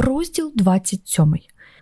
Розділ 27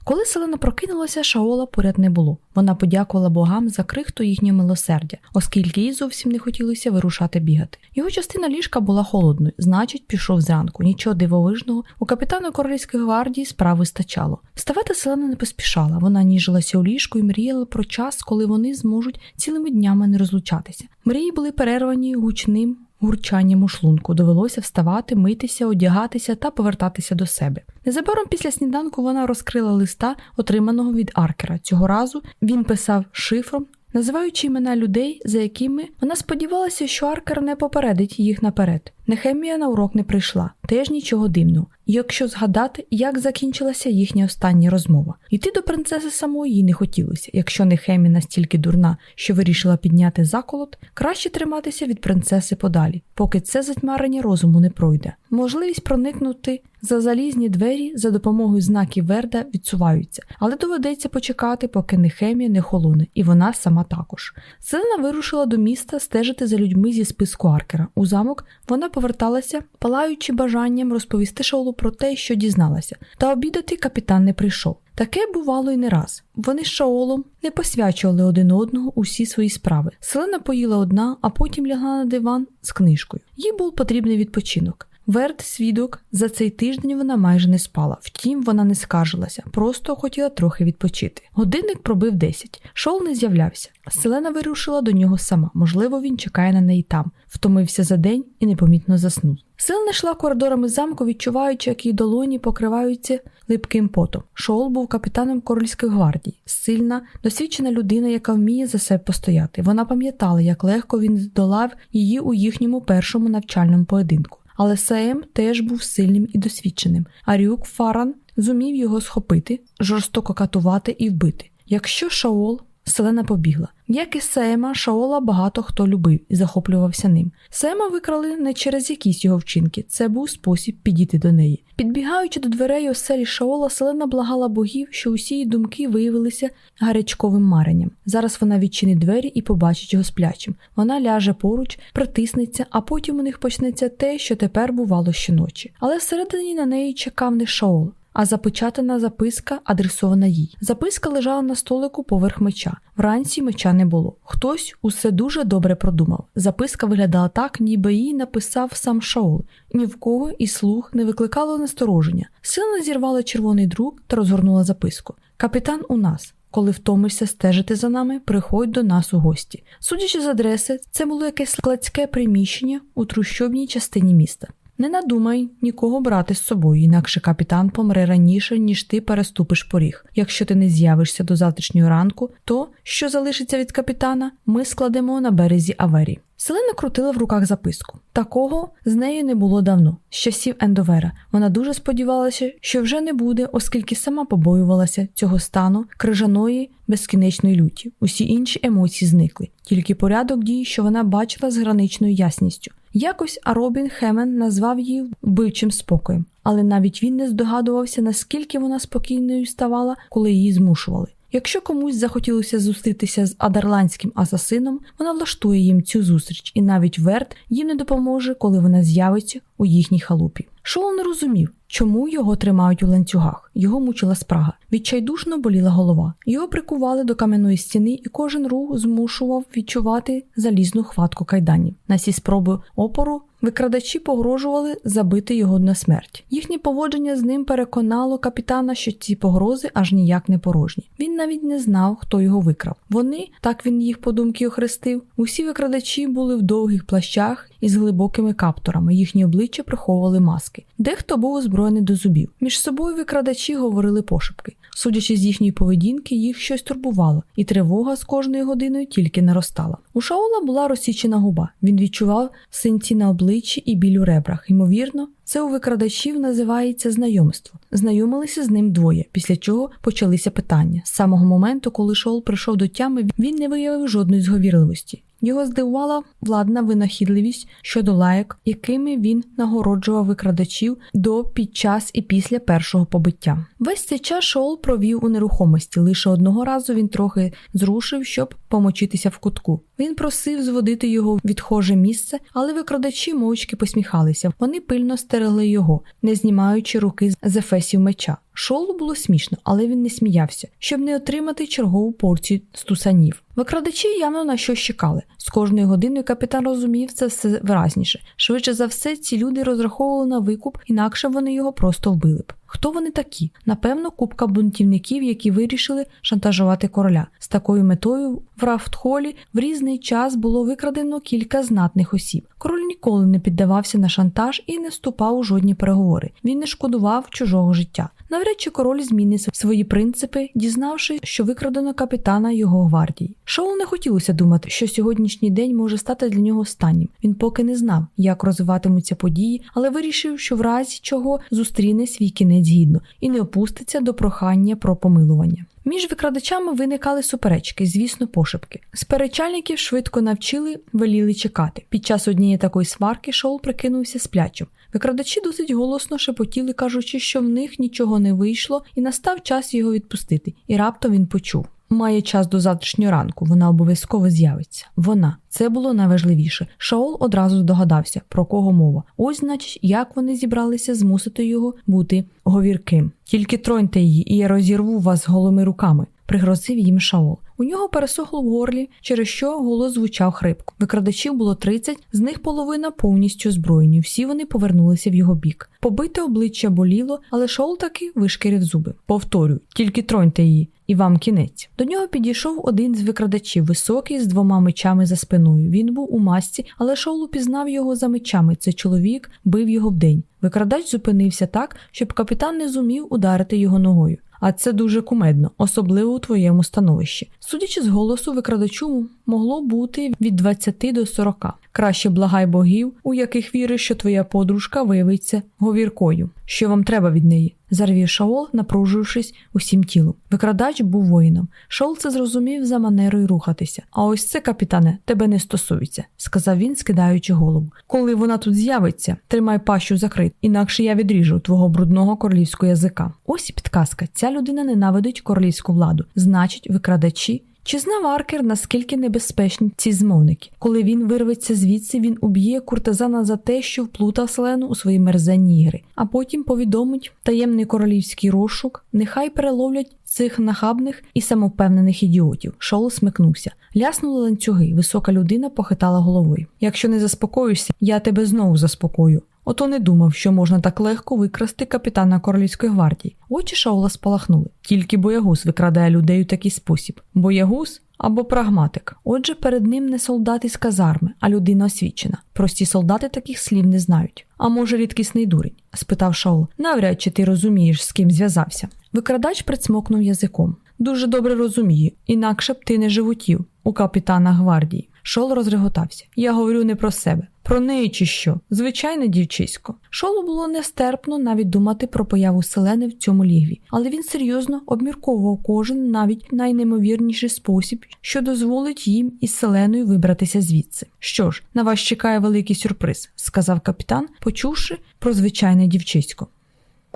коли селена прокинулася, Шаола поряд не було. Вона подякувала богам за крихту їхнього милосердя, оскільки їй зовсім не хотілося вирушати бігати. Його частина ліжка була холодною, значить, пішов зранку. Нічого дивовижного. У капітана королівської гвардії справи стачало. Вставати селена не поспішала. Вона ніжилася у ліжку і мріяла про час, коли вони зможуть цілими днями не розлучатися. Мрії були перервані гучним гурчанням у шлунку. Довелося вставати, митися, одягатися та повертатися до себе. Незабаром після сніданку вона розкрила листа, отриманого від Аркера. Цього разу він писав шифром. Називаючи імена людей, за якими вона сподівалася, що Аркер не попередить їх наперед. Нехемія на урок не прийшла, теж нічого дивного, якщо згадати, як закінчилася їхня остання розмова. Йти до принцеси самої їй не хотілося. Якщо Нехемія настільки дурна, що вирішила підняти заколот, краще триматися від принцеси подалі, поки це затьмарення розуму не пройде. Можливість проникнути за залізні двері за допомогою знаків Верда відсуваються, але доведеться почекати, поки Нехемія не холоне, і вона сама також. Селена вирушила до міста стежити за людьми зі списку Аркера. У замок вона поверталася, палаючи бажанням розповісти Шаулу про те, що дізналася, та обідати капітан не прийшов. Таке бувало й не раз. Вони з Шаолом не посвячували один одного усі свої справи. Селена поїла одна, а потім лягла на диван з книжкою. Їй був потрібний відпочинок. Верт свідок за цей тиждень вона майже не спала. Втім, вона не скаржилася, просто хотіла трохи відпочити. Годинник пробив 10. Шоу не з'являвся. Селена вирушила до нього сама. Можливо, він чекає на неї там, втомився за день і непомітно заснув. Селена йшла коридорами замку, відчуваючи, як її долоні покриваються липким потом. Шоул був капітаном корольської гвардії, сильна, досвідчена людина, яка вміє за себе постояти. Вона пам'ятала, як легко він здолав її у їхньому першому навчальному поєдинку. Але Саем теж був сильним і досвідченим, а Рюк Фаран зумів його схопити, жорстоко катувати і вбити. Якщо Шаол Селена побігла. Як і Сема, Шаола багато хто любив і захоплювався ним. Сема викрали не через якісь його вчинки, це був спосіб підійти до неї. Підбігаючи до дверей оселі Шаола, Селена благала богів, що усі її думки виявилися гарячковим маренням. Зараз вона відчинить двері і побачить його сплячим. Вона ляже поруч, притиснеться, а потім у них почнеться те, що тепер бувало щоночі. Але всередині на неї чекав не Шаол а запечатана записка адресована їй. Записка лежала на столику поверх меча. Вранці меча не було. Хтось усе дуже добре продумав. Записка виглядала так, ніби її написав сам Шаол. Ні в кого і слух не викликало настороження. Сила зірвала червоний друк та розгорнула записку. Капітан у нас. Коли втомишся стежити за нами, приходь до нас у гості. Судячи з адреси, це було якесь складське приміщення у трущобній частині міста. Не надумай нікого брати з собою, інакше капітан помре раніше, ніж ти переступиш поріг. Якщо ти не з'явишся до завтрашнього ранку, то що залишиться від капітана, ми складемо на березі Авері. Селена крутила в руках записку. Такого з нею не було давно, з часів Ендовера. Вона дуже сподівалася, що вже не буде, оскільки сама побоювалася цього стану крижаної безкінечної люті. Усі інші емоції зникли, тільки порядок дій, що вона бачила з граничною ясністю. Якось Аробін Хемен назвав її вбивчим спокоєм, але навіть він не здогадувався, наскільки вона спокійною ставала, коли її змушували. Якщо комусь захотілося зустрітися з адерландським асасином, вона влаштує їм цю зустріч, і навіть Верт їм не допоможе, коли вона з'явиться у їхній халупі. Шоу не розумів, чому його тримають у ланцюгах. Його мучила спрага. Відчайдушно боліла голова. Його прикували до кам'яної стіни, і кожен рух змушував відчувати залізну хватку кайданів. На всі спроби опору викрадачі погрожували забити його на смерть. Їхнє поводження з ним переконало капітана, що ці погрози аж ніяк не порожні. Він навіть не знав, хто його викрав. Вони, так він їх по думки охрестив, усі викрадачі були в довгих плащах із глибокими каптурами. Їхні обличчя приховували маски. Дехто був озброєний до зубів. Між собою викрадачі говорили пошепки. Судячи з їхньої поведінки, їх щось турбувало, і тривога з кожною годиною тільки наростала. У Шаола була розсічена губа. Він відчував синці на обличчі і біль у ребрах. Ймовірно, це у викрадачів називається знайомство. Знайомилися з ним двоє, після чого почалися питання. З самого моменту, коли Шоул прийшов до тями, він не виявив жодної зговірливості. Його здивувала владна винахідливість щодо лайок, якими він нагороджував викрадачів до під час і після першого побиття. Весь цей час Шоул провів у нерухомості. Лише одного разу він трохи зрушив, щоб помочитися в кутку. Він просив зводити його в відхоже місце, але викрадачі мовчки посміхалися. Вони пильно стерегли його, не знімаючи руки з ефесів меча. Шолу було смішно, але він не сміявся, щоб не отримати чергову порцію стусанів. Викрадачі явно на щось чекали. З кожною годиною капітан розумів це все виразніше. Швидше за все, ці люди розраховували на викуп, інакше вони його просто вбили б. Хто вони такі? Напевно, купка бунтівників, які вирішили шантажувати короля. З такою метою в Рафтхолі в різний час було викрадено кілька знатних осіб. Король ніколи не піддавався на шантаж і не вступав у жодні переговори. Він не шкодував чужого життя. Навряд чи король змінить свої принципи, дізнавши, що викрадено капітана його гвардії. Шоу не хотілося думати, що сьогоднішній день може стати для нього останнім. Він поки не знав, як розвиватимуться події, але вирішив, що в разі чого зустріне свій кінець гідно і не опуститься до прохання про помилування. Між викрадачами виникали суперечки, звісно, пошепки. Сперечальників швидко навчили, веліли чекати. Під час однієї такої сварки Шоул прикинувся сплячим. Викрадачі досить голосно шепотіли, кажучи, що в них нічого не вийшло, і настав час його відпустити. І раптом він почув. Має час до завтрашнього ранку, вона обов'язково з'явиться. Вона це було найважливіше. Шаол одразу здогадався, про кого мова. Ось, значить, як вони зібралися змусити його бути говірким. Тільки троньте її, і я розірву вас голими руками, пригрозив їм Шаол. У нього пересохло в горлі, через що голос звучав хрипко. Викрадачів було 30, з них половина повністю зброєні. Всі вони повернулися в його бік. Побите обличчя боліло, але Шоул таки вишкірив зуби. Повторюю, тільки троньте її. І вам кінець. До нього підійшов один з викрадачів, високий, з двома мечами за спиною. Він був у масці, але Шоул упізнав його за мечами. Це чоловік бив його вдень. Викрадач зупинився так, щоб капітан не зумів ударити його ногою. А це дуже кумедно, особливо у твоєму становищі. Судячи з голосу, викрадачу могло бути від 20 до 40. Краще благай богів, у яких віриш, що твоя подружка виявиться говіркою. Що вам треба від неї? зарвів Шаол, напружуючись усім тілом. Викрадач був воїном. Шаол це зрозумів за манерою рухатися. А ось це, капітане, тебе не стосується, сказав він, скидаючи голову. Коли вона тут з'явиться, тримай пащу закрит, інакше я відріжу твого брудного королівського язика. Ось і підказка. Ця людина ненавидить королівську владу, значить, викрадачі. Чи знав Аркер, наскільки небезпечні ці змовники? Коли він вирветься звідси, він уб'є куртизана за те, що вплутав Селену у свої мерзенні ігри, а потім повідомить таємний королівський розшук, нехай переловлять цих нахабних і самовпевнених ідіотів. Шоу смикнувся. Ляснули ланцюги. Висока людина похитала головою. Якщо не заспокоюся, я тебе знову заспокою. Ото не думав, що можна так легко викрасти капітана королівської гвардії. Очі Шаула спалахнули. Тільки боягуз викрадає людей у такий спосіб. Боягуз або прагматик. Отже, перед ним не солдат із казарми, а людина освічена. Прості солдати таких слів не знають. А може, рідкісний дурень? спитав Шаул. Навряд чи ти розумієш, з ким зв'язався. Викрадач прицмокнув язиком. Дуже добре розумію, інакше б ти не животів у капітана гвардії. Шол розреготався. Я говорю не про себе, про неї чи що, звичайне дівчисько. Шолу було нестерпно навіть думати про появу селени в цьому лігві, але він серйозно обмірковував кожен навіть найнеймовірніший спосіб, що дозволить їм із селеною вибратися звідси. Що ж, на вас чекає великий сюрприз, сказав капітан, почувши про звичайне дівчисько.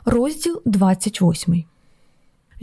Розділ 28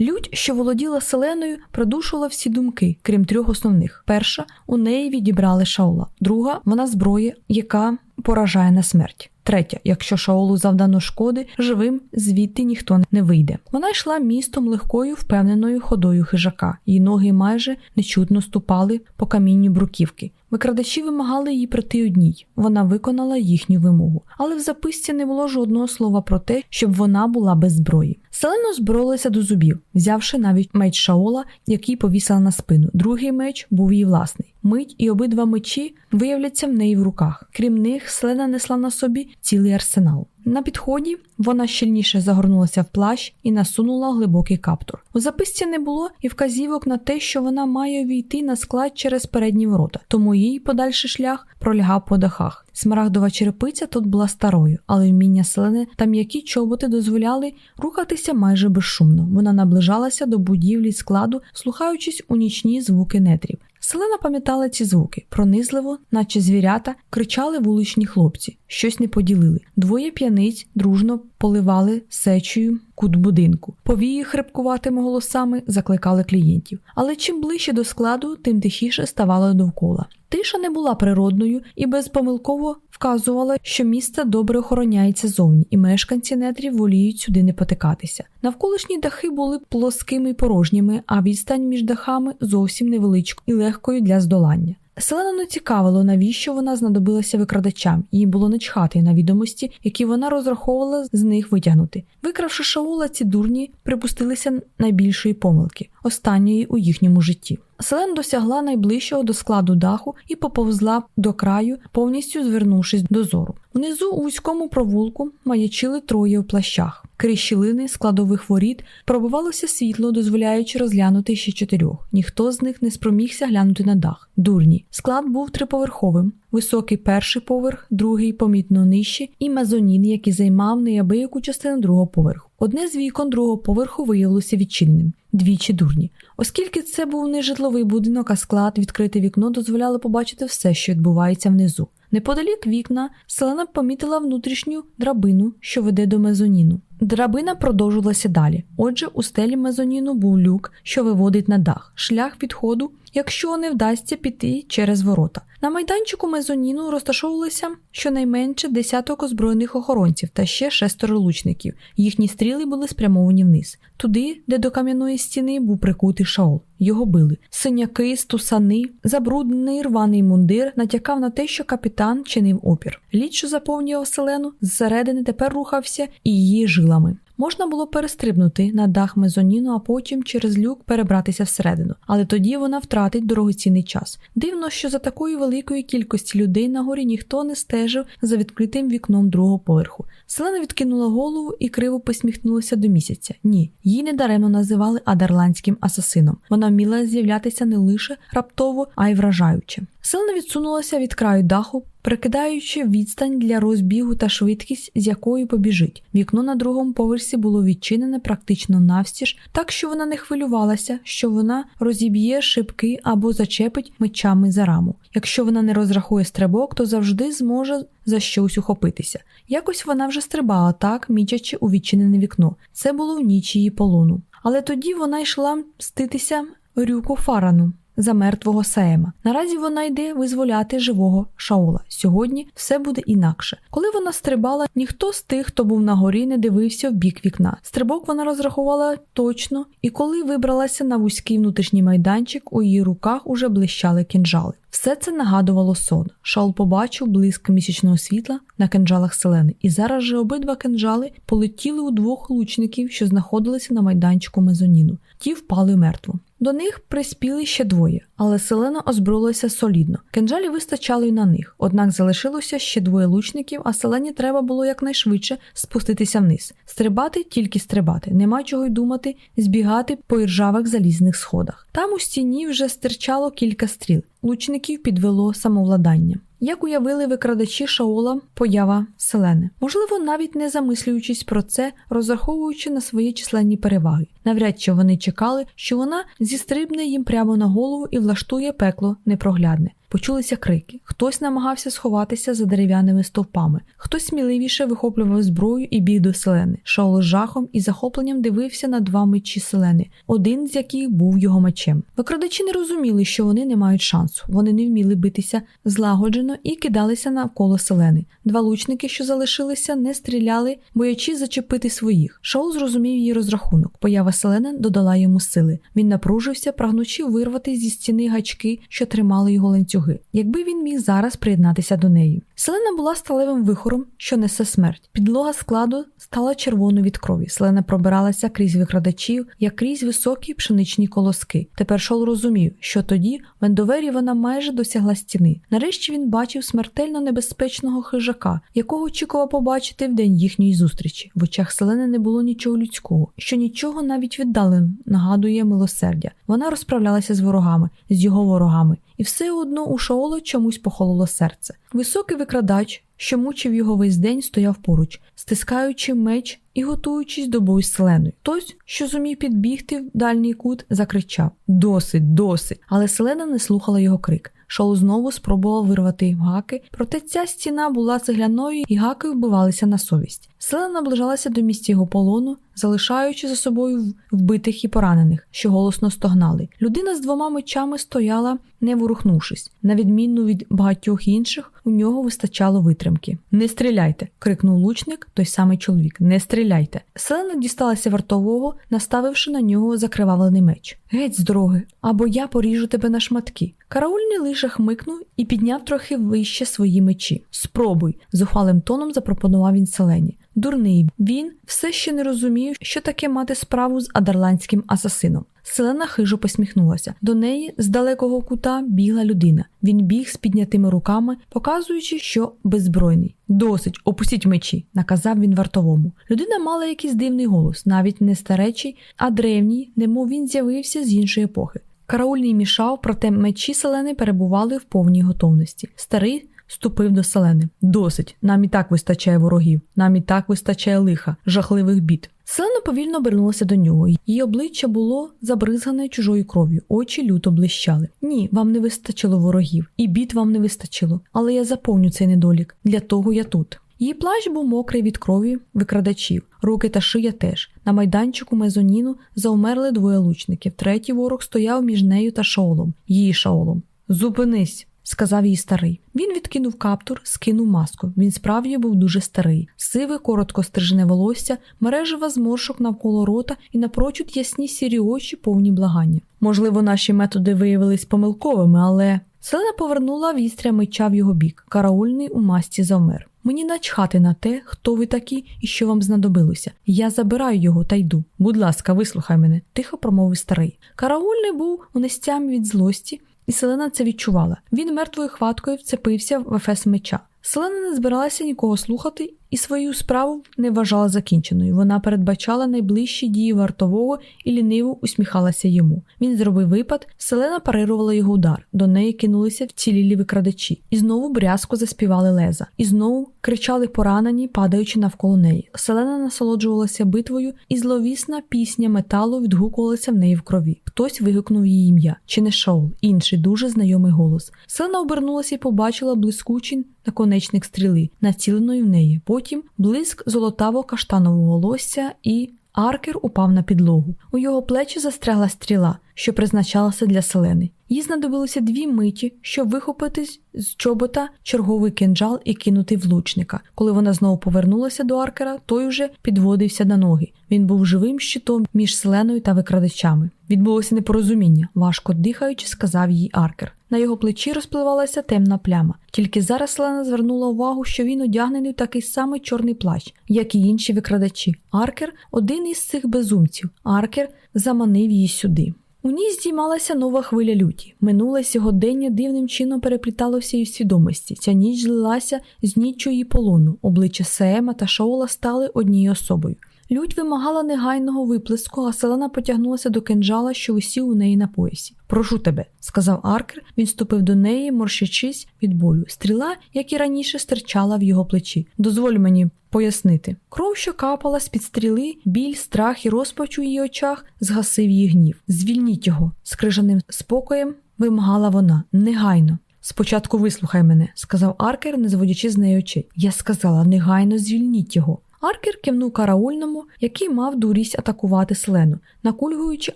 Людь, що володіла селеною, придушувала всі думки, крім трьох основних: перша у неї відібрали шаула, друга вона зброя, яка поражає на смерть. Третя, якщо Шаолу завдано шкоди, живим звідти ніхто не вийде. Вона йшла містом легкою, впевненою ходою хижака, її ноги майже нечутно ступали по камінню бруківки. Викрадачі вимагали її прийти одній. Вона виконала їхню вимогу, але в записці не було жодного слова про те, щоб вона була без зброї. Селено зборолася до зубів, взявши навіть меч Шаола, який повісила на спину. Другий меч був її власний. Мить і обидва мечі виявляться в неї в руках. Крім них, Селена несла на собі цілий арсенал. На підході вона щільніше загорнулася в плащ і насунула глибокий каптур. У записці не було і вказівок на те, що вона має увійти на склад через передні ворота, тому їй подальший шлях пролягав по дахах. Смарагдова черепиця тут була старою, але вміння селени та м'які чоботи дозволяли рухатися майже безшумно. Вона наближалася до будівлі складу, слухаючись у нічні звуки нетрів. Селена пам'ятала ці звуки пронизливо, наче звірята, кричали вуличні хлопці, щось не поділили. Двоє п'яниць дружно поливали сечею кут будинку. Повії хрипкуватими голосами закликали клієнтів. Але чим ближче до складу, тим тихіше ставало довкола. Тиша не була природною і безпомилково вказувала, що місце добре охороняється зовні, і мешканці нетрів воліють сюди не потикатися. Навколишні дахи були плоскими й порожніми, а відстань між дахами зовсім невеличкою і легкою для здолання. Селена не цікавило, навіщо вона знадобилася викрадачам, їй було начхати на відомості, які вона розраховувала з них витягнути. Викравши Шаула, ці дурні припустилися найбільшої помилки, останньої у їхньому житті. Селен досягла найближчого до складу даху і поповзла до краю, повністю звернувшись до зору. Внизу у вузькому провулку маячили троє у плащах. Крізь щілини складових воріт пробивалося світло, дозволяючи розглянути ще чотирьох. Ніхто з них не спромігся глянути на дах. Дурні. Склад був триповерховим. Високий перший поверх, другий помітно нижче, і мезонін, який займав неабияку частину другого поверху. Одне з вікон другого поверху виявилося відчиненим, двічі дурні. Оскільки це був не житловий будинок, а склад, відкрите вікно дозволяло побачити все, що відбувається внизу. Неподалік вікна селена помітила внутрішню драбину, що веде до мезоніну. Драбина продовжувалася далі. Отже, у стелі мезоніну був люк, що виводить на дах, шлях відходу, якщо не вдасться піти через ворота. На майданчику мезоніну розташовувалися щонайменше десяток озброєних охоронців та ще шестеро лучників. Їхні стріли були спрямовані вниз, туди, де до кам'яної стіни був прикутий шаол. Його били. Синяки, стусани, забруднений рваний мундир натякав на те, що капітан чинив опір. Лід, що заповнював селену, зсередини тепер рухався і її жилами. Можна було перестрибнути на дах мезоніну, а потім через люк перебратися всередину, але тоді вона втратить дорогоцінний час. Дивно, що за такої великої кількості людей на горі ніхто не стежив за відкритим вікном другого поверху. Селена відкинула голову і криво посміхнулася до місяця. Ні, її недаремно називали адерландським асасином. Вона вміла з'являтися не лише раптово, а й вражаюче. Селена відсунулася від краю даху, прикидаючи відстань для розбігу та швидкість, з якою побіжить. Вікно на другому поверсі було відчинене практично навстіж, так що вона не хвилювалася, що вона розіб'є шибки або зачепить мечами за раму. Якщо вона не розрахує стрибок, то завжди зможе за щось ухопитися. Якось вона вже стрибала так, мічачи у відчинене вікно. Це було в ніч її полону. Але тоді вона йшла мститися рюку Фарану за мертвого Саема. Наразі вона йде визволяти живого Шаола. Сьогодні все буде інакше. Коли вона стрибала, ніхто з тих, хто був на горі, не дивився в бік вікна. Стрибок вона розрахувала точно, і коли вибралася на вузький внутрішній майданчик, у її руках уже блищали кінжали. Все це нагадувало сон. Шаол побачив блиск місячного світла на кинджалах селени, і зараз же обидва кинджали полетіли у двох лучників, що знаходилися на майданчику мезоніну. Ті впали мертво. До них приспіли ще двоє, але селена озброїлася солідно. Кинджалі вистачало й на них, однак залишилося ще двоє лучників, а селені треба було якнайшвидше спуститися вниз. Стрибати тільки стрибати, нема чого й думати, збігати по іржавих залізних сходах. Там у стіні вже стирчало кілька стріл. Лучників підвело самовладання. Як уявили викрадачі Шаола поява Селени, можливо, навіть не замислюючись про це, розраховуючи на свої численні переваги. Навряд чи вони чекали, що вона зістрибне їм прямо на голову і влаштує пекло непроглядне. Почулися крики. Хтось намагався сховатися за дерев'яними стовпами, хтось сміливіше вихоплював зброю і біг до селени. Шаол з жахом і захопленням дивився на два мечі селени, один з яких був його мечем. Викрадачі не розуміли, що вони не мають шансу. Вони не вміли битися злагоджено і кидалися навколо селени. Два лучники, що залишилися, не стріляли, боячись зачепити своїх. Шаул зрозумів її розрахунок. Поява селени додала йому сили. Він напружився, прагнучи вирвати зі стіни гачки, що тримали його ланцюг ланцюги, якби він міг зараз приєднатися до неї. Селена була сталевим вихором, що несе смерть. Підлога складу стала червоною від крові. Селена пробиралася крізь викрадачів, як крізь високі пшеничні колоски. Тепер Шол розумів, що тоді в Ендовері вона майже досягла стіни. Нарешті він бачив смертельно небезпечного хижака, якого очікував побачити в день їхньої зустрічі. В очах Селени не було нічого людського, що нічого навіть віддалено нагадує милосердя. Вона розправлялася з ворогами, з його ворогами, і все одно у Шаола чомусь похололо серце. Високий викрадач, що мучив його весь день, стояв поруч, стискаючи меч і готуючись до бою з селеною. Хтось, що зумів підбігти в дальній кут, закричав Досить, досить. Але селена не слухала його крик. Шоу знову спробував вирвати гаки, проте ця стіна була цегляною і гаки вбивалися на совість. Селена наближалася до місця його полону, залишаючи за собою вбитих і поранених, що голосно стогнали. Людина з двома мечами стояла, не ворухнувшись. На відміну від багатьох інших, у нього вистачало витримки. Не стріляйте! крикнув лучник, той самий чоловік. Не стріляйте. Селена дісталася вартового, наставивши на нього закривавлений меч. Геть з дороги, або я поріжу тебе на шматки. Караульний лише хмикнув і підняв трохи вище свої мечі. Спробуй, зухвалим тоном запропонував він селені. Дурний він все ще не розумів, що таке мати справу з адерландським асасином. Селена хижо посміхнулася. До неї з далекого кута бігла людина. Він біг з піднятими руками, показуючи, що беззбройний. Досить, опустіть мечі, наказав він вартовому. Людина мала якийсь дивний голос, навіть не старечий, а древній, немов він з'явився з іншої епохи. Караульний мішав, проте мечі селени перебували в повній готовності. Старий ступив до селени. Досить, нам і так вистачає ворогів, нам і так вистачає лиха, жахливих бід. Селена повільно обернулася до нього. Її обличчя було забризгане чужою кров'ю, очі люто блищали. Ні, вам не вистачило ворогів, і бід вам не вистачило, але я заповню цей недолік. Для того я тут. Її плащ був мокрий від крові викрадачів, руки та шия теж. На майданчику мезоніну заумерли двоє лучників. Третій ворог стояв між нею та шаолом, її шаолом. Зупинись, сказав їй старий. Він відкинув каптур, скинув маску. Він справді був дуже старий, сиве, коротко стрижене волосся, мережева зморшок навколо рота і напрочуд ясні сірі очі, повні благання. Можливо, наші методи виявились помилковими, але. Селена повернула вістря меча в його бік. Караульний у масці завмер. Мені начхати на те, хто ви такі і що вам знадобилося. Я забираю його та йду. Будь ласка, вислухай мене, тихо промовив старий. Караульний був у нестямі від злості, і селена це відчувала. Він мертвою хваткою вцепився в ефес меча. Селена не збиралася нікого слухати і свою справу не вважала закінченою. Вона передбачала найближчі дії вартового і ліниво усміхалася йому. Він зробив випад, селена парирувала його удар. До неї кинулися вцілілі викрадачі, і знову брязко заспівали леза, і знову кричали поранені, падаючи навколо неї. Селена насолоджувалася битвою, і зловісна пісня металу відгукувалася в неї в крові. Хтось вигукнув її ім'я, чи не Шоул, інший дуже знайомий голос. Селена обернулася і побачила блискучий наконечник стріли, націленої в неї. Потім блиск золотаво-каштанового лосся і. Аркер упав на підлогу. У його плечі застрягла стріла, що призначалася для селени. Їй знадобилося дві миті, щоб вихопитись з чобота черговий кинджал і кинути влучника. Коли вона знову повернулася до аркера, той уже підводився на ноги. Він був живим щитом між селеною та викрадачами. Відбулося непорозуміння, важко дихаючи, сказав їй аркер. На його плечі розпливалася темна пляма. Тільки зараз Селена звернула увагу, що він одягнений в такий самий чорний плащ, як і інші викрадачі. Аркер один із цих безумців. Аркер заманив її сюди. У ній здіймалася нова хвиля люті. Минуле сьогодення дивним чином перепліталося її свідомості. Ця ніч злилася з ніччю її полону. Обличчя Сеема та Шоула стали однією особою. Лють вимагала негайного виплеску, а селена потягнулася до кинджала, що висів у неї на поясі. Прошу тебе, сказав Аркер. Він ступив до неї, морщачись від болю. Стріла, як і раніше, стирчала в його плечі. Дозволь мені пояснити. Кров, що капала з під стріли, біль, страх і розпач у її очах згасив її гнів. Звільніть його, з крижаним спокоєм вимагала вона негайно. Спочатку вислухай мене, сказав Аркер, не зводячи з неї очей. Я сказала, негайно звільніть його. Аркер кивнув караульному, який мав дурість атакувати селену. Накульгуючи,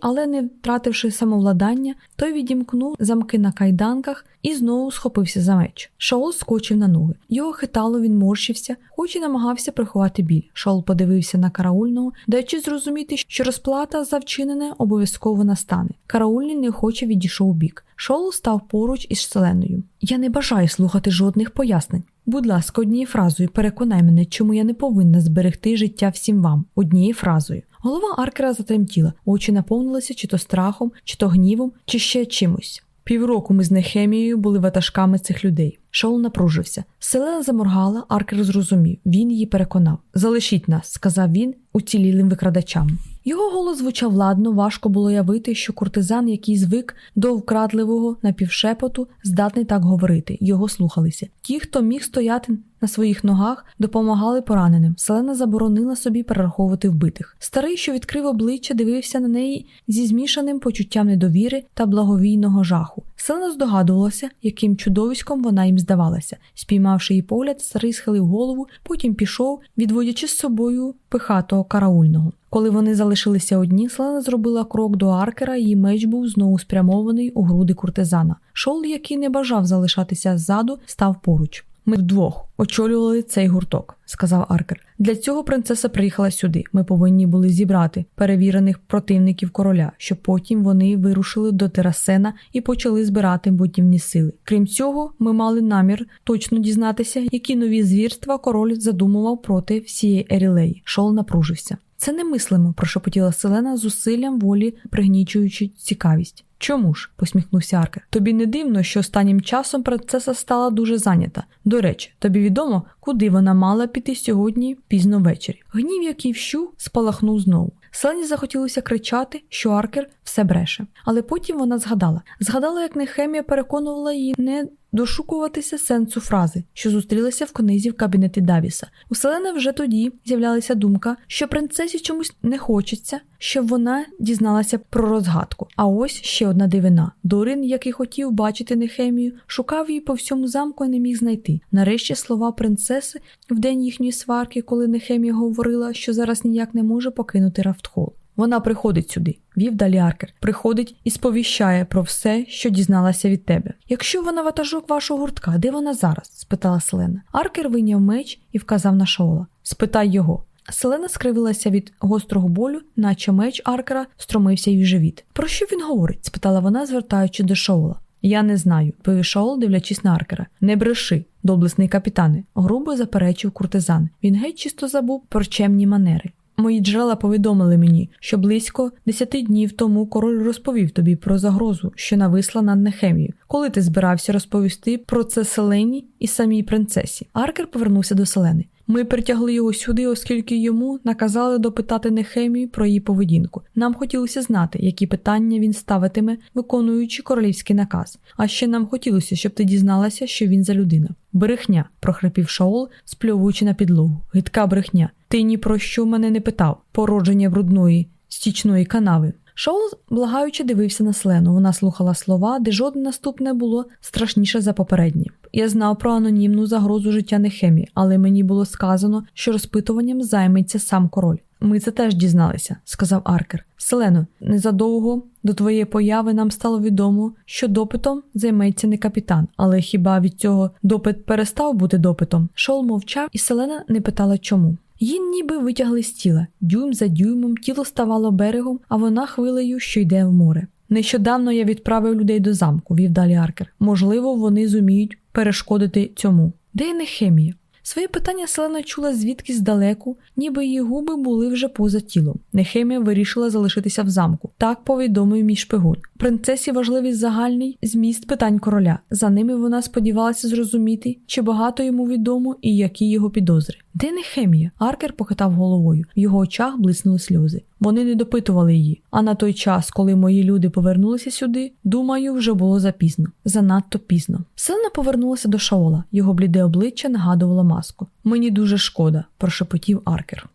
але не втративши самовладання, той відімкнув замки на кайданках і знову схопився за меч. Шаол скочив на ноги. Його хитало, він морщився, хоч і намагався приховати біль. Шаол подивився на караульного, даючи зрозуміти, що розплата за вчинене обов'язково настане. Караульний неохоче відійшов у бік. Шоул став поруч із селеною. Я не бажаю слухати жодних пояснень. Будь ласка, однією фразою переконай мене, чому я не повинна зберегти життя всім вам, однією фразою. Голова Аркера затремтіла, очі наповнилися чи то страхом, чи то гнівом, чи ще чимось. Півроку ми з Нехемією були ватажками цих людей. Шоул напружився. Селена заморгала, Аркер зрозумів. Він її переконав. Залишіть нас, сказав він уцілілим викрадачам. Його голос звучав ладно, важко було явити, що куртизан, який звик до вкрадливого напівшепоту, здатний так говорити. Його слухалися. Ті, хто міг стояти на своїх ногах допомагали пораненим. Селена заборонила собі перераховувати вбитих. Старий, що відкрив обличчя, дивився на неї зі змішаним почуттям недовіри та благовійного жаху. Селена здогадувалася, яким чудовиськом вона їм здавалася. Спіймавши її погляд, старий схилив голову, потім пішов, відводячи з собою пихатого караульного. Коли вони залишилися одні, Селена зробила крок до аркера, її меч був знову спрямований у груди куртизана. Шол, який не бажав залишатися ззаду, став поруч. Ми вдвох очолювали цей гурток, сказав Аркер. Для цього принцеса приїхала сюди. Ми повинні були зібрати перевірених противників короля, щоб потім вони вирушили до Терасена і почали збирати будівні сили. Крім цього, ми мали намір точно дізнатися, які нові звірства король задумував проти всієї Ерілеї. Шол напружився. Це немислимо, прошепотіла Селена зусиллям волі, пригнічуючи цікавість. Чому ж? посміхнувся Аркер. Тобі не дивно, що останнім часом принцеса стала дуже зайнята. До речі, тобі відомо, куди вона мала піти сьогодні пізно ввечері. Гнів, який вщу, спалахнув знову. Селені захотілося кричати, що Аркер все бреше. Але потім вона згадала. Згадала, як Нехемія переконувала її не дошукуватися сенсу фрази, що зустрілася в книзі в кабінеті Давіса. У Селени вже тоді з'являлася думка, що принцесі чомусь не хочеться, щоб вона дізналася про розгадку. А ось ще одна дивина. Дорин, який хотів бачити Нехемію, шукав її по всьому замку і не міг знайти. Нарешті слова принцеси в день їхньої сварки, коли Нехемія говорила, що зараз ніяк не може покинути Рафтхол. Вона приходить сюди, вів далі Аркер. Приходить і сповіщає про все, що дізналася від тебе. Якщо вона ватажок вашого гуртка, де вона зараз? спитала Селена. Аркер вийняв меч і вказав на Шоула. Спитай його. Селена скривилася від гострого болю, наче меч Аркера стромився їй в живіт. Про що він говорить? спитала вона, звертаючи до Шоула. Я не знаю, відповів Шоул, дивлячись на Аркера. Не бреши, доблесний капітане, грубо заперечив куртизан. Він геть чисто забув про чемні манери. Мої джерела повідомили мені, що близько десяти днів тому король розповів тобі про загрозу, що нависла над Нехемією. Коли ти збирався розповісти про це Селені і самій принцесі? Аркер повернувся до Селени. Ми притягли його сюди, оскільки йому наказали допитати Нехемію про її поведінку. Нам хотілося знати, які питання він ставитиме, виконуючи королівський наказ. А ще нам хотілося, щоб ти дізналася, що він за людина. Брехня, прохрипів Шаол, спльовуючи на підлогу. Гидка брехня. Ти ні про що мене не питав. Породження брудної стічної канави. Шоул благаючи дивився на Слену. Вона слухала слова, де жодне наступне було страшніше за попереднє. Я знав про анонімну загрозу життя Нехемі, але мені було сказано, що розпитуванням займеться сам король. Ми це теж дізналися, сказав Аркер. Селено, незадовго до твоєї появи нам стало відомо, що допитом займеться не капітан, але хіба від цього допит перестав бути допитом? Шол мовчав, і Селена не питала чому. Її ніби витягли з тіла. Дюйм за дюймом тіло ставало берегом, а вона хвилею, що йде в море. Нещодавно я відправив людей до замку, вів далі Аркер. Можливо, вони зуміють перешкодити цьому. Де Нехемія? Своє питання Селена чула звідки здалеку, ніби її губи були вже поза тілом. Нехемія вирішила залишитися в замку. Так повідомив мій шпигун. Принцесі важливий загальний зміст питань короля. За ними вона сподівалася зрозуміти, чи багато йому відомо і які його підозри. Де Нехемія? Аркер похитав головою. В його очах блиснули сльози. Вони не допитували її. А на той час, коли мої люди повернулися сюди, думаю, вже було запізно. Занадто пізно. Селена повернулася до Шаола. Його бліде обличчя нагадувало маску. Мені дуже шкода, прошепотів Аркер.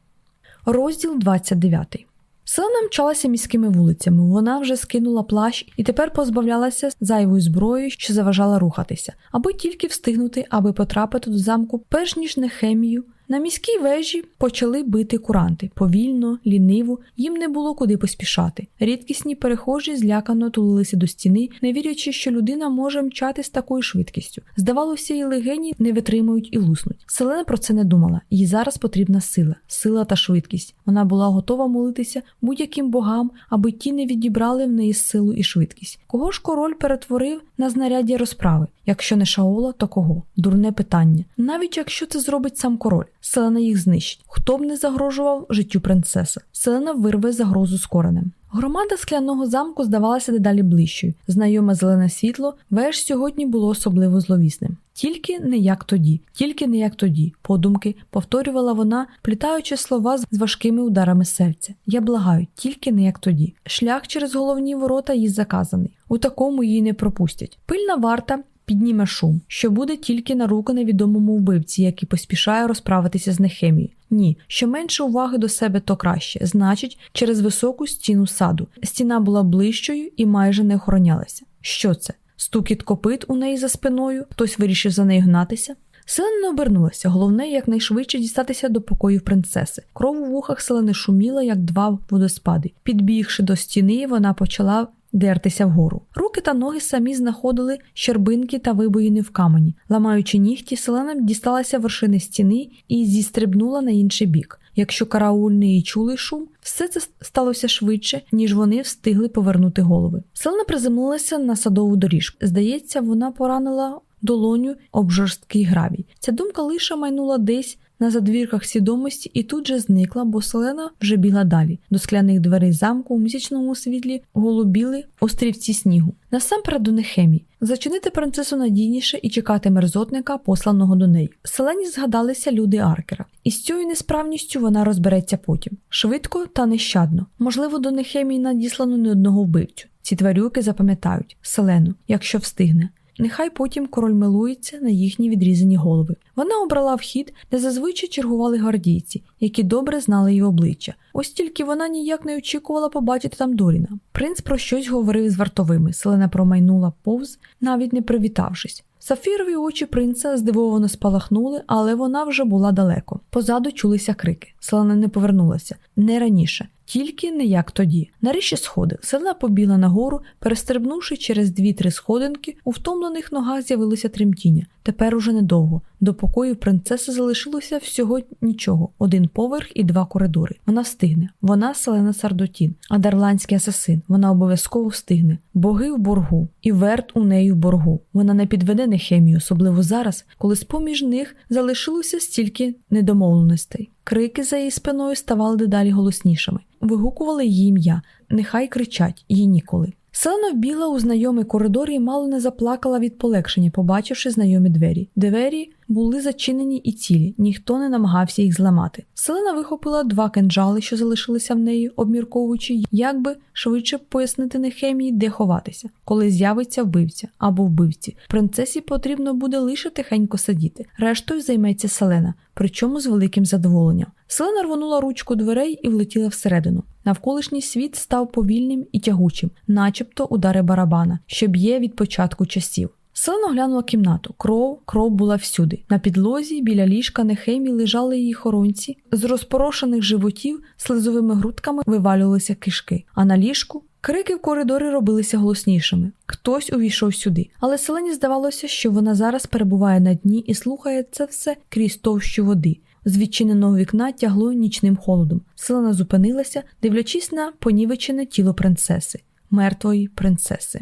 Розділ 29 Селена мчалася міськими вулицями. Вона вже скинула плащ і тепер позбавлялася зайвої зброї, що заважала рухатися, аби тільки встигнути, аби потрапити до замку, перш ніж Нехемію на міській вежі почали бити куранти повільно, ліниво, їм не було куди поспішати. Рідкісні перехожі злякано тулилися до стіни, не вірячи, що людина може мчати з такою швидкістю. Здавалося, і легені не витримують і луснуть. Селена про це не думала. Їй зараз потрібна сила, сила та швидкість. Вона була готова молитися будь-яким богам, аби ті не відібрали в неї силу і швидкість. Кого ж король перетворив на знаряді розправи? Якщо не Шаола, то кого? Дурне питання. Навіть якщо це зробить сам король. Селена їх знищить. Хто б не загрожував життю принцеси? Селена вирве загрозу з коренем. Громада скляного замку здавалася дедалі ближчою. Знайоме зелене світло веж сьогодні було особливо зловісним. Тільки не як тоді, тільки не як тоді, подумки повторювала вона, плітаючи слова з важкими ударами серця. Я благаю, тільки не як тоді. Шлях через головні ворота їй заказаний. У такому її не пропустять. Пильна варта підніме шум, що буде тільки на руку невідомому вбивці, який поспішає розправитися з Нехемією. Ні, що менше уваги до себе, то краще, значить, через високу стіну саду. Стіна була ближчою і майже не охоронялася. Що це? Стукіт копит у неї за спиною, хтось вирішив за нею гнатися. Селена не обернулася, головне якнайшвидше дістатися до покоїв принцеси. Кров у вухах селени шуміла, як два водоспади. Підбігши до стіни, вона почала дертися вгору. Руки та ноги самі знаходили щербинки та вибоїни в камені. Ламаючи нігті, селена дісталася вершини стіни і зістрибнула на інший бік. Якщо караульні чули шум, все це сталося швидше, ніж вони встигли повернути голови. Селена приземлилася на садову доріжку. Здається, вона поранила долоню об жорсткий гравій. Ця думка лише майнула десь на задвірках свідомості і тут же зникла, бо селена вже бігла далі. До скляних дверей замку у місячному світлі голубіли острівці снігу. Насамперед до Нехемії. зачинити принцесу надійніше і чекати мерзотника, посланого до неї. Селені згадалися люди Аркера, і з цією несправністю вона розбереться потім. Швидко та нещадно. Можливо, до Нехемії надіслано не одного вбивцю. Ці тварюки запам'ятають селену, якщо встигне. Нехай потім король милується на їхні відрізані голови. Вона обрала вхід, де зазвичай чергували гвардійці, які добре знали її обличчя. Ось тільки вона ніяк не очікувала побачити там Доріна. Принц про щось говорив з вартовими. Селена промайнула повз, навіть не привітавшись. Сафірові очі принца здивовано спалахнули, але вона вже була далеко. Позаду чулися крики. Селена не повернулася не раніше. Тільки не як тоді. Нарешті сходи. Селена побіла нагору, перестрибнувши через дві-три сходинки, у втомлених ногах з'явилося тремтіння. Тепер уже недовго. До покою принцеси залишилося всього нічого: один поверх і два коридори. Вона встигне. Вона Селена Сардотін, а дарландський асасин. Вона обов'язково встигне. Боги в боргу, і верт у неї в боргу. Вона не підведе нехемію, особливо зараз, коли з поміж них залишилося стільки недомовленостей. Крики за її спиною ставали дедалі голоснішими. Вигукували її ім'я. Нехай кричать, їй ніколи. Селена вбігла у знайомий коридор і мало не заплакала від полегшення, побачивши знайомі двері. Двері були зачинені і цілі, ніхто не намагався їх зламати. Селена вихопила два кинджали, що залишилися в неї, обмірковуючи, як би швидше пояснити Нехемії, де ховатися, коли з'явиться вбивця або вбивці. Принцесі потрібно буде лише тихенько сидіти. Рештою займеться Селена, причому з великим задоволенням. Селена рвонула ручку дверей і влетіла всередину. Навколишній світ став повільним і тягучим, начебто удари барабана, що б'є від початку часів. Селена глянула кімнату. Кров, кров була всюди. На підлозі біля ліжка Нехемі лежали її хоронці, з розпорошених животів слизовими грудками вивалювалися кишки, а на ліжку. Крики в коридорі робилися голоснішими. Хтось увійшов сюди, але селені здавалося, що вона зараз перебуває на дні і слухає це все крізь товщу води. З відчиненого вікна тягло нічним холодом. Селена зупинилася, дивлячись на понівечене тіло принцеси, мертвої принцеси.